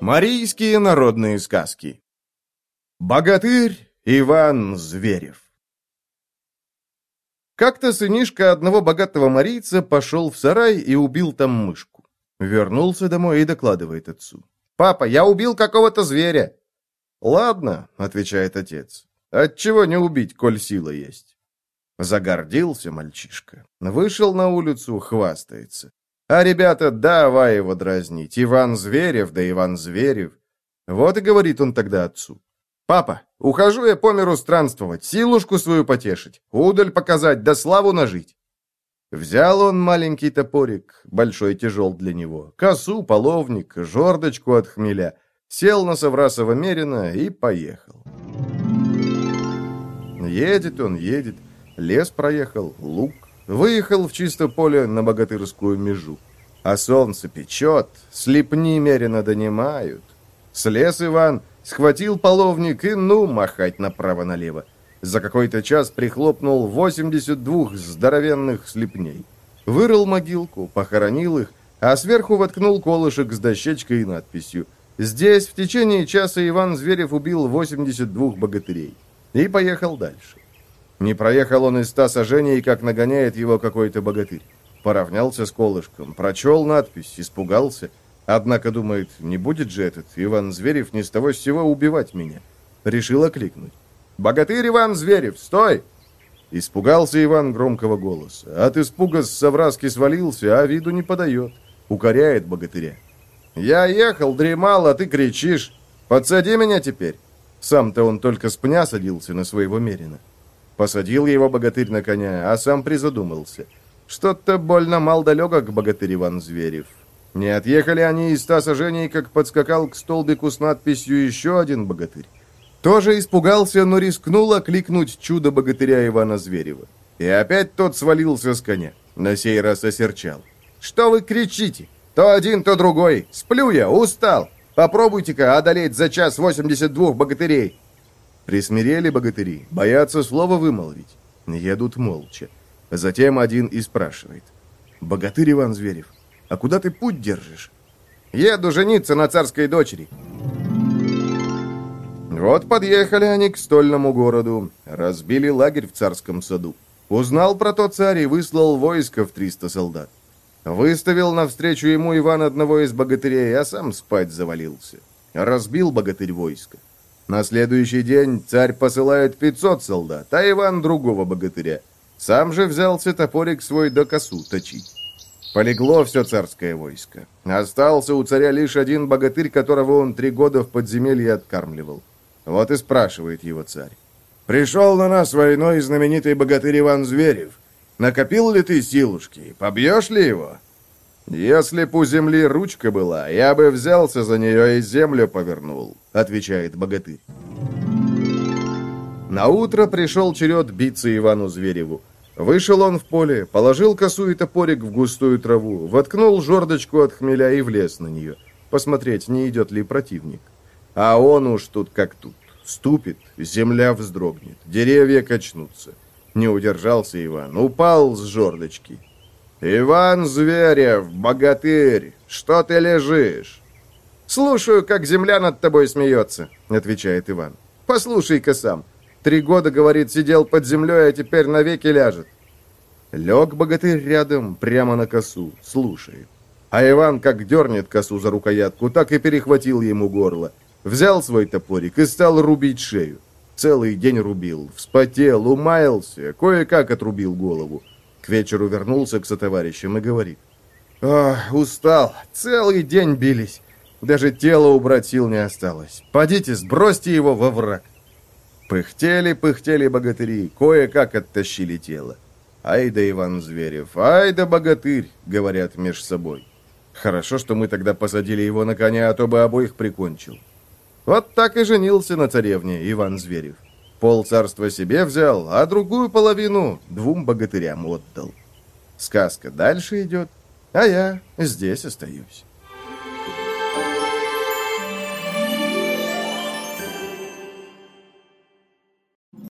Марийские народные сказки Богатырь Иван Зверев Как-то сынишка одного богатого марийца пошел в сарай и убил там мышку. Вернулся домой и докладывает отцу. «Папа, я убил какого-то зверя!» «Ладно», — отвечает отец. «Отчего не убить, коль сила есть?» Загордился мальчишка. Вышел на улицу, хвастается. А ребята, давай его дразнить. Иван Зверев, да Иван Зверев. Вот и говорит он тогда отцу. «Папа, ухожу я по миру странствовать, силушку свою потешить, удаль показать, да славу нажить». Взял он маленький топорик, большой тяжел для него, косу, половник, жердочку от хмеля, сел на Саврасова Мерина и поехал. Едет он, едет, лес проехал, луг, выехал в чисто поле на богатырскую межу. А солнце печет, слепни меренно донимают. Слез Иван, схватил половник и ну махать направо-налево. За какой-то час прихлопнул 82 здоровенных слепней. Вырыл могилку, похоронил их, а сверху воткнул колышек с дощечкой и надписью «Здесь в течение часа Иван Зверев убил 82 богатырей» и поехал дальше. Не проехал он из ста сажений, как нагоняет его какой-то богатырь. Поравнялся с колышком, прочел надпись, испугался. Однако думает, не будет же этот Иван Зверев ни с того с сего убивать меня. Решил окликнуть. «Богатырь Иван Зверев, стой!» Испугался Иван громкого голоса. От испуга с совраски свалился, а виду не подает. Укоряет богатыря. «Я ехал, дремал, а ты кричишь. Подсади меня теперь!» Сам-то он только с пня садился на своего мерина. Посадил его богатырь на коня, а сам призадумался. Что-то больно мал далеко к богатырь Иван Зверев. Не отъехали они из ста сажений, как подскакал к столбику с надписью «Еще один богатырь». Тоже испугался, но рискнул окликнуть чудо богатыря Ивана Зверева. И опять тот свалился с коня. На сей раз осерчал. «Что вы кричите? То один, то другой. Сплю я, устал. Попробуйте-ка одолеть за час 82 богатырей. Присмирели богатыри, боятся слова вымолвить. Едут молча. Затем один и спрашивает. «Богатырь Иван Зверев, а куда ты путь держишь?» «Еду жениться на царской дочери». Вот подъехали они к стольному городу, разбили лагерь в царском саду. Узнал про то царь и выслал войско в триста солдат. Выставил навстречу ему Иван одного из богатырей, а сам спать завалился. Разбил богатырь войско. На следующий день царь посылает 500 солдат, а Иван другого богатыря. Сам же взялся топорик свой до косу точить. Полегло все царское войско. Остался у царя лишь один богатырь, которого он три года в подземелье откармливал. Вот и спрашивает его царь. «Пришел на нас войной знаменитый богатырь Иван Зверев. Накопил ли ты силушки? Побьешь ли его?» «Если б у земли ручка была, я бы взялся за нее и землю повернул», — отвечает богатырь. На утро пришел черед биться Ивану Звереву. Вышел он в поле, положил косу и топорик в густую траву, воткнул жердочку от хмеля и влез на нее, посмотреть, не идет ли противник. А он уж тут как тут. Ступит, земля вздрогнет, деревья качнутся. Не удержался Иван, упал с жердочки. «Иван Зверев, богатырь, что ты лежишь?» «Слушаю, как земля над тобой смеется», — отвечает Иван. «Послушай-ка сам. Три года, говорит, сидел под землей, а теперь навеки ляжет». Лег богатырь рядом, прямо на косу, слушает. А Иван как дернет косу за рукоятку, так и перехватил ему горло. Взял свой топорик и стал рубить шею. Целый день рубил, вспотел, умаялся, кое-как отрубил голову. К вечеру вернулся к сотоварищам и говорит. «Ах, устал, целый день бились. Даже тело убрать сил не осталось. Подите, сбросьте его во враг». Пыхтели, пыхтели богатыри, кое-как оттащили тело. «Ай да Иван Зверев, ай да богатырь!» — говорят меж собой. Хорошо, что мы тогда посадили его на коня, а то бы обоих прикончил. Вот так и женился на царевне Иван Зверев. Пол царства себе взял, а другую половину двум богатырям отдал. Сказка дальше идет, а я здесь остаюсь.